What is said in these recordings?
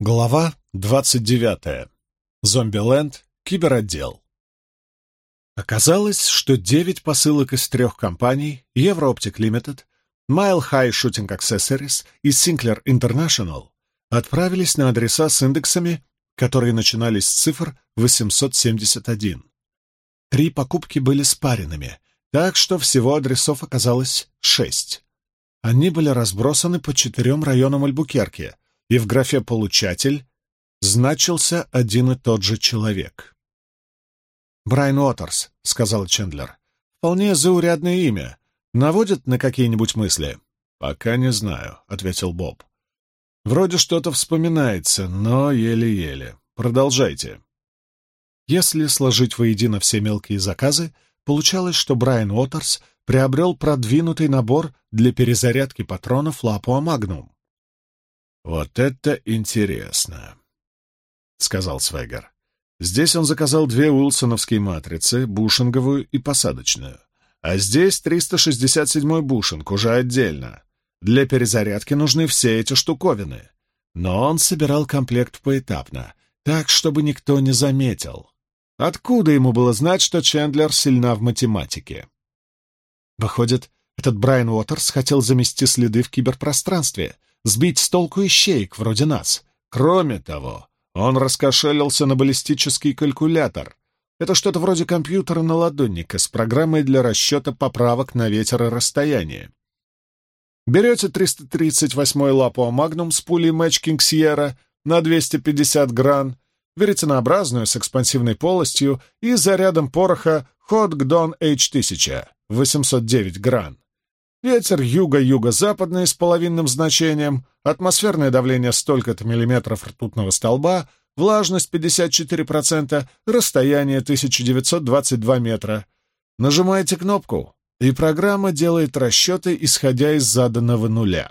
Глава 29. Зомбиленд. Киберотдел. Оказалось, что девять посылок из трех компаний Eurooптик Limited, Mile High Shooting Accessories и Sinclair International отправились на адреса с индексами, которые начинались с цифр 871. Три покупки были спаренными, так что всего адресов оказалось шесть. Они были разбросаны по четырем районам Альбукерки — и в графе «Получатель» значился один и тот же человек. «Брайан Уотерс», — сказал Чендлер. «Вполне заурядное имя. Наводит на какие-нибудь мысли?» «Пока не знаю», — ответил Боб. «Вроде что-то вспоминается, но еле-еле. Продолжайте». Если сложить воедино все мелкие заказы, получалось, что Брайан Уотерс приобрел продвинутый набор для перезарядки патронов Лапуа Магнум. «Вот это интересно», — сказал Свегер. «Здесь он заказал две уилсоновские матрицы, бушинговую и посадочную. А здесь 367-й бушинг, уже отдельно. Для перезарядки нужны все эти штуковины. Но он собирал комплект поэтапно, так, чтобы никто не заметил. Откуда ему было знать, что Чендлер сильна в математике? Выходит, этот Брайан Уотерс хотел замести следы в киберпространстве — сбить с толку ищеек вроде нас. Кроме того, он раскошелился на баллистический калькулятор. Это что-то вроде компьютера на ладонника с программой для расчета поправок на ветер и расстояние. Берете 338-й Лапуа Магнум с пулей King Sierra на 250 гран, веретенообразную с экспансивной полостью и зарядом пороха Gdon H1000 809 гран. Ветер юго-юго-западный с половинным значением, атмосферное давление столько-то миллиметров ртутного столба, влажность 54%, расстояние 1922 метра. Нажимаете кнопку, и программа делает расчеты, исходя из заданного нуля.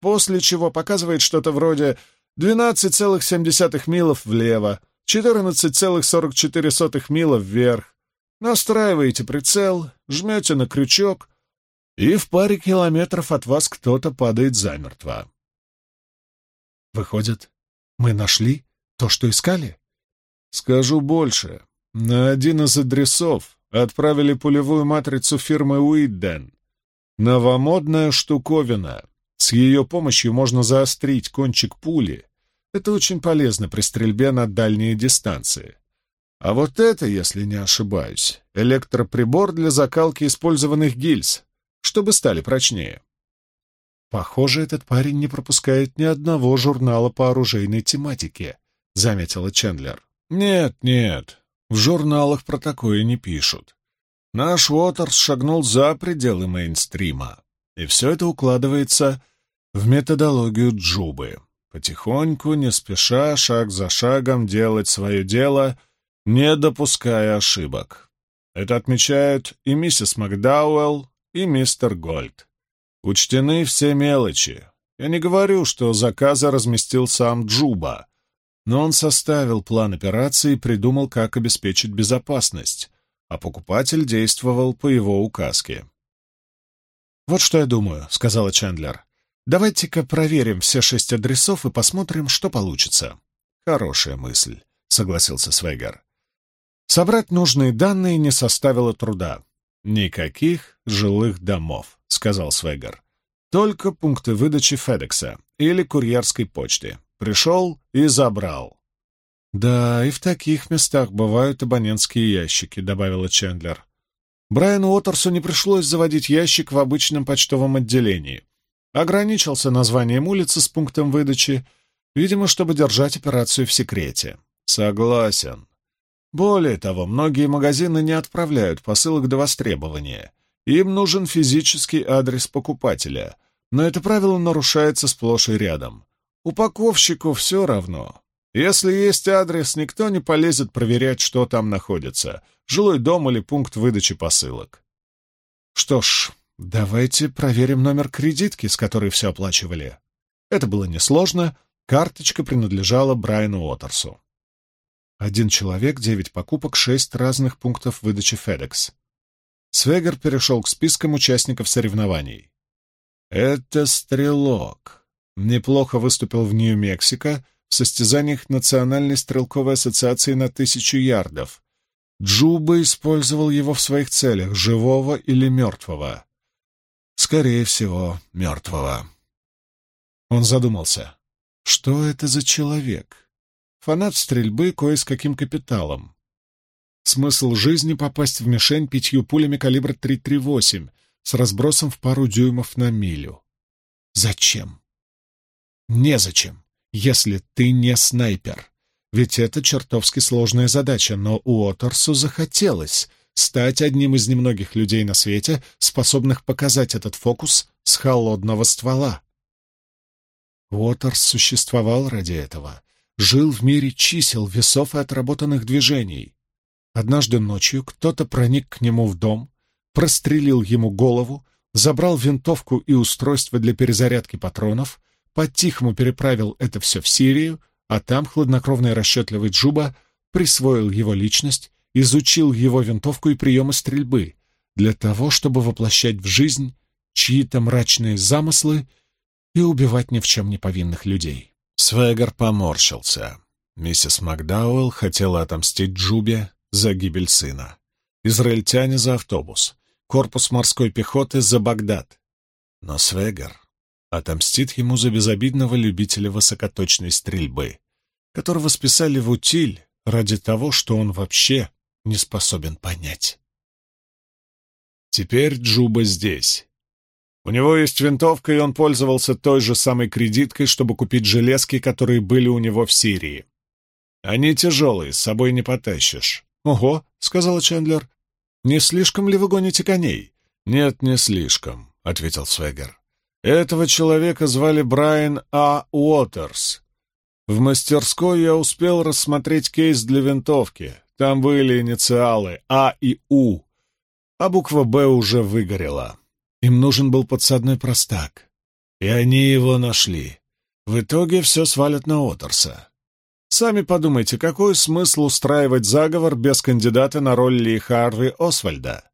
После чего показывает что-то вроде 12,7 милов влево, 14,44 мила вверх. Настраиваете прицел, жмете на крючок, и в паре километров от вас кто-то падает замертво. Выходит, мы нашли то, что искали? Скажу больше. На один из адресов отправили пулевую матрицу фирмы Уидден. Новомодная штуковина. С ее помощью можно заострить кончик пули. Это очень полезно при стрельбе на дальние дистанции. А вот это, если не ошибаюсь, электроприбор для закалки использованных гильз чтобы стали прочнее. «Похоже, этот парень не пропускает ни одного журнала по оружейной тематике», — заметила Чендлер. «Нет, нет, в журналах про такое не пишут. Наш Уотерс шагнул за пределы мейнстрима, и все это укладывается в методологию Джубы. Потихоньку, не спеша, шаг за шагом делать свое дело, не допуская ошибок. Это отмечают и миссис Макдауэлл, и мистер Гольд. Учтены все мелочи. Я не говорю, что заказы разместил сам Джуба, но он составил план операции и придумал, как обеспечить безопасность, а покупатель действовал по его указке. «Вот что я думаю», — сказала Чендлер. «Давайте-ка проверим все шесть адресов и посмотрим, что получится». «Хорошая мысль», — согласился Свейгар. Собрать нужные данные не составило труда. «Никаких жилых домов», — сказал Свегар. «Только пункты выдачи Федекса или курьерской почты. Пришел и забрал». «Да, и в таких местах бывают абонентские ящики», — добавила Чендлер. Брайану Уотерсу не пришлось заводить ящик в обычном почтовом отделении. Ограничился названием улицы с пунктом выдачи, видимо, чтобы держать операцию в секрете. «Согласен», более того, многие магазины не отправляют посылок до востребования. Им нужен физический адрес покупателя, но это правило нарушается сплошь и рядом. Упаковщику все равно. Если есть адрес, никто не полезет проверять, что там находится, жилой дом или пункт выдачи посылок. Что ж, давайте проверим номер кредитки, с которой все оплачивали. Это было несложно, карточка принадлежала Брайану Уотерсу. Один человек, девять покупок, шесть разных пунктов выдачи FedEx. Свегер перешел к спискам участников соревнований. «Это стрелок. Неплохо выступил в Нью-Мексико в состязаниях Национальной стрелковой ассоциации на тысячу ярдов. Джуба использовал его в своих целях, живого или мертвого. Скорее всего, мертвого. Он задумался. Что это за человек? Фанат стрельбы кое с каким капиталом. Смысл жизни — попасть в мишень пятью пулями калибра 338 с разбросом в пару дюймов на милю. Зачем? Незачем, если ты не снайпер. Ведь это чертовски сложная задача, но Уотерсу захотелось стать одним из немногих людей на свете, способных показать этот фокус с холодного ствола. Уотерс существовал ради этого, жил в мире чисел, весов и отработанных движений. Однажды ночью кто-то проник к нему в дом, прострелил ему голову, забрал винтовку и устройство для перезарядки патронов, по-тихому переправил это все в Сирию, а там хладнокровный расчетливый Джуба присвоил его личность, изучил его винтовку и приемы стрельбы для того, чтобы воплощать в жизнь чьи-то мрачные замыслы и убивать ни в чем не повинных людей. Свегар поморщился. Миссис Макдауэлл хотела отомстить Джубе за гибель сына, израильтяне за автобус, корпус морской пехоты за Багдад. Но Свегар отомстит ему за безобидного любителя высокоточной стрельбы, которого списали в утиль ради того, что он вообще не способен понять. Теперь Джуба здесь. У него есть винтовка, и он пользовался той же самой кредиткой, чтобы купить железки, которые были у него в Сирии. Они тяжелые, с собой не потащишь. «Ого», — сказала Чендлер, — «не слишком ли вы гоните коней?» «Нет, не слишком», — ответил Свегер. «Этого человека звали Брайан А. Уотерс. В мастерской я успел рассмотреть кейс для винтовки. Там были инициалы А и У, а буква «Б» уже выгорела. Им нужен был подсадной простак. И они его нашли. В итоге все свалят на Уотерса. Сами подумайте, какой смысл устраивать заговор без кандидата на роль Ли Харви Освальда?